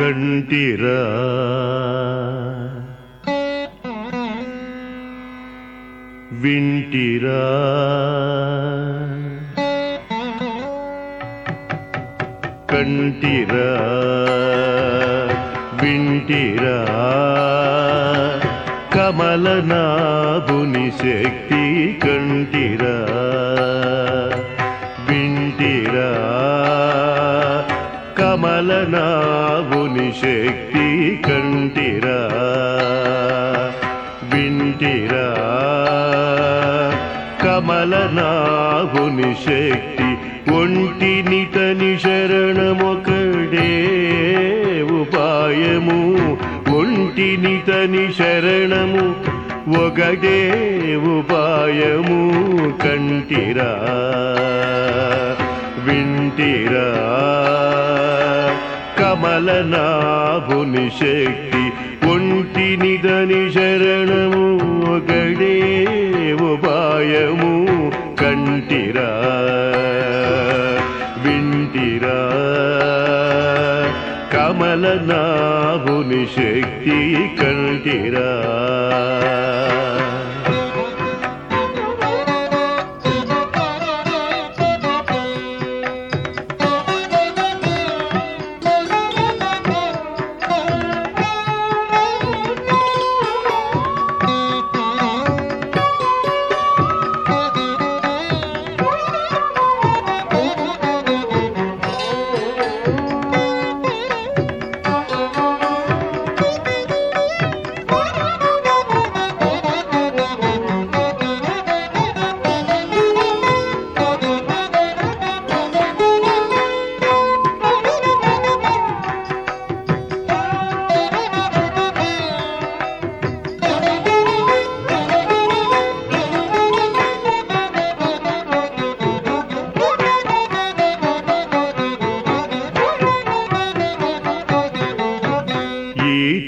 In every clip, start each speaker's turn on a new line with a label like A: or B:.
A: కంటిరా వింటిరా. కంటిరా. వింటిరా. కమలనాభుని శక్తి కంటిరా. వింటిరా. కమలనాభు శక్తి కంటిరా వింటిరా. కమలనాభుని శక్తి ఒంటిని తని శరణమొకడే ఉపాయము ఒంటిని తని శరణము ఒకటే ఉపాయము కంటిరా వింటిరా. కమలనాభుని శక్తి ఒంటిని దని శరణము ఒకడే ఉపాయము కంటిరా వింటిరా. కమలనాభుని శక్తి కంటిరా.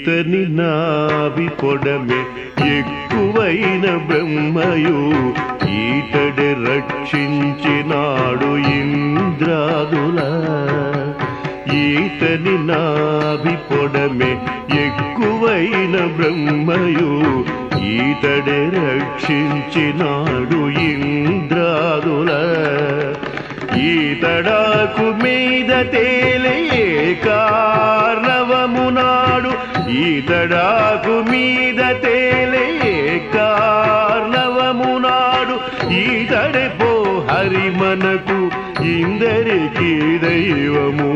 A: ఇతని నావి పొడమే ఎక్కువైన బ్రహ్మయు. ఈతడి రక్షించినాడు ఇంద్రాదుల. ఈతని నావి పొడమే ఎక్కువైన బ్రహ్మయు. ఈతడి రక్షించినాడు ఇంద్రాదుల. ఈతడాకు మీద తేలే కారణవమునాడు ఈతడాకు మీద తేలే కారణవమునాడు ఈతడే పో హరి మనకు ఇందరికి దైవము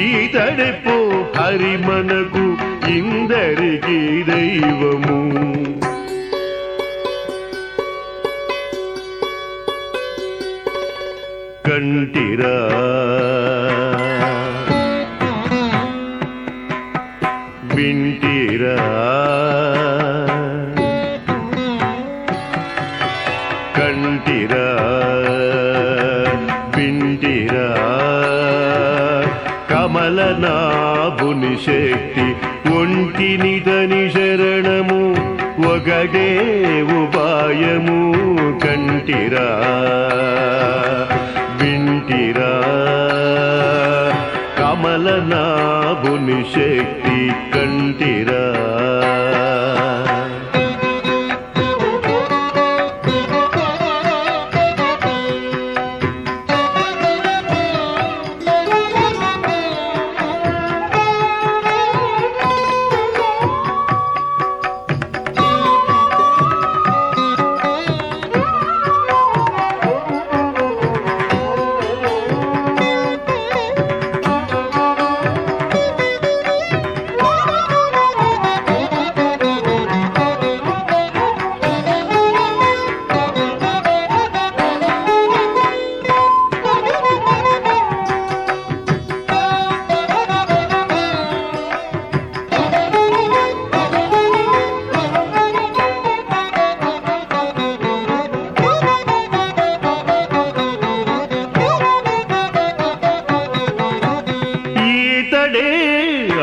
A: ఈతడే పో హరి మనకు ఇందరికి దైవము కంటిరా కమలనాభుని శక్తి ఒంటి దని శరణము ఒగడే ఉపాయము కంటిరా వింటిరా కమలనాభుని శక్తి కంటిరా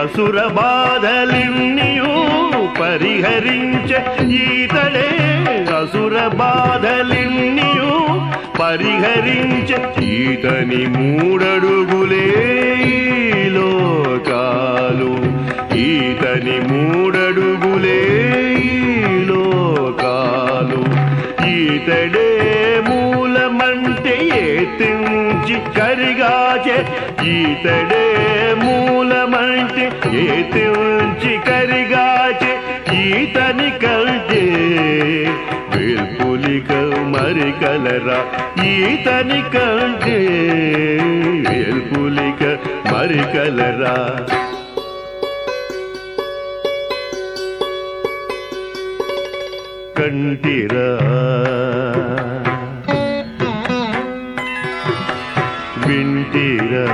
A: అసుర బాధలిన్నియూ పరిహరించే ఈతడే అసుర బాధలిన్నియూ పరిహరించే ఈతని మూడడుగులే లోకాలు. ఈతని మూడడుగులే లోకాలు. ఈతడే మూలమంటే ఏ ఎత్తించి కరిగాచే. ఈతడే మూ ఏ తెంచి కరిగాచే ఈతని కంటే వేల్పులిక మరి కలరా ఈతని కంటే వేల్పులిక మరి కలరా. కంటిరా. వింటిరా.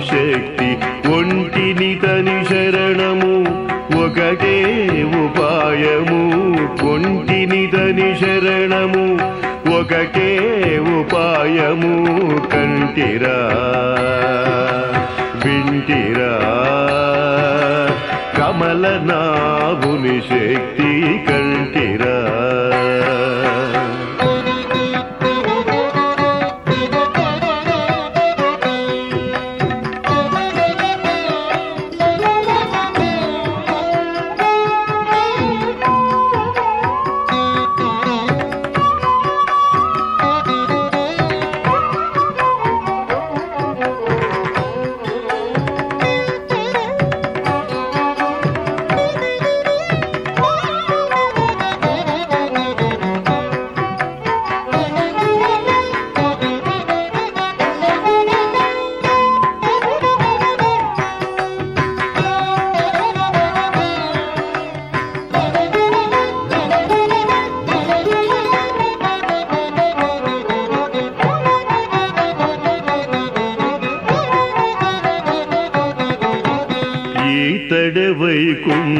A: శక్తి ఒంటిని తని శరణము ఒకటే ఉపాయము. ఒంటిని తని శరణము ఒకటే ఉపాయము. కంటిరా వింటిరా. కమలనాభుని శక్తి కంటి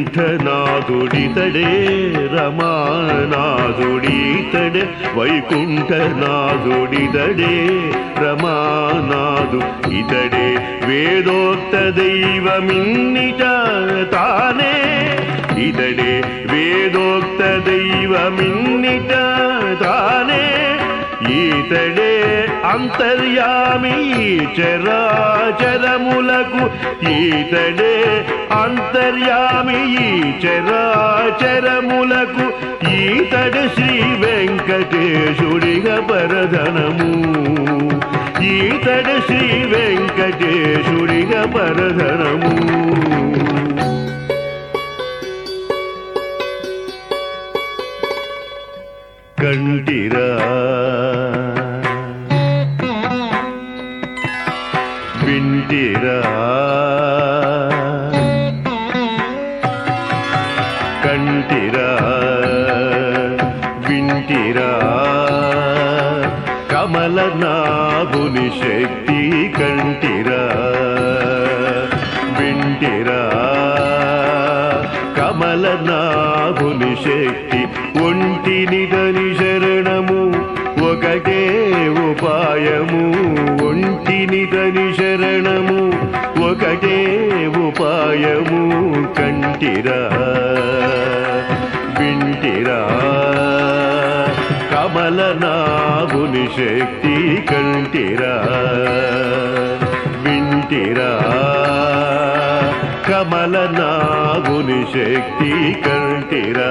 A: వైకుంఠనాథుడితడే రమానాథుడీతడే వైకుంఠనాథుడితడే రమానాథు ఇతడే వేదోక్త దైవమిన్నిట తానే ఇతడే. వేదోక్త దైవమిన్నిట తానే ఈతడే అంతర్యామి చరాచరములకు ఈతడే అంతర్యామి చరాచరములకు ఈతడు శ్రీ వెంకటేశుడిగ పరధనము. ఈతడు శ్రీ వెంకటేశుడిగ పరధనము. కంటిరా వింటిరా. కమల నాభుని శక్తి కంటిరా వింటిరా. కమల నాభుని శక్తి ఒంటినిదని శక్తి కంటిరా వింటిరా. కమల నాగుని శక్తి కంటిరా.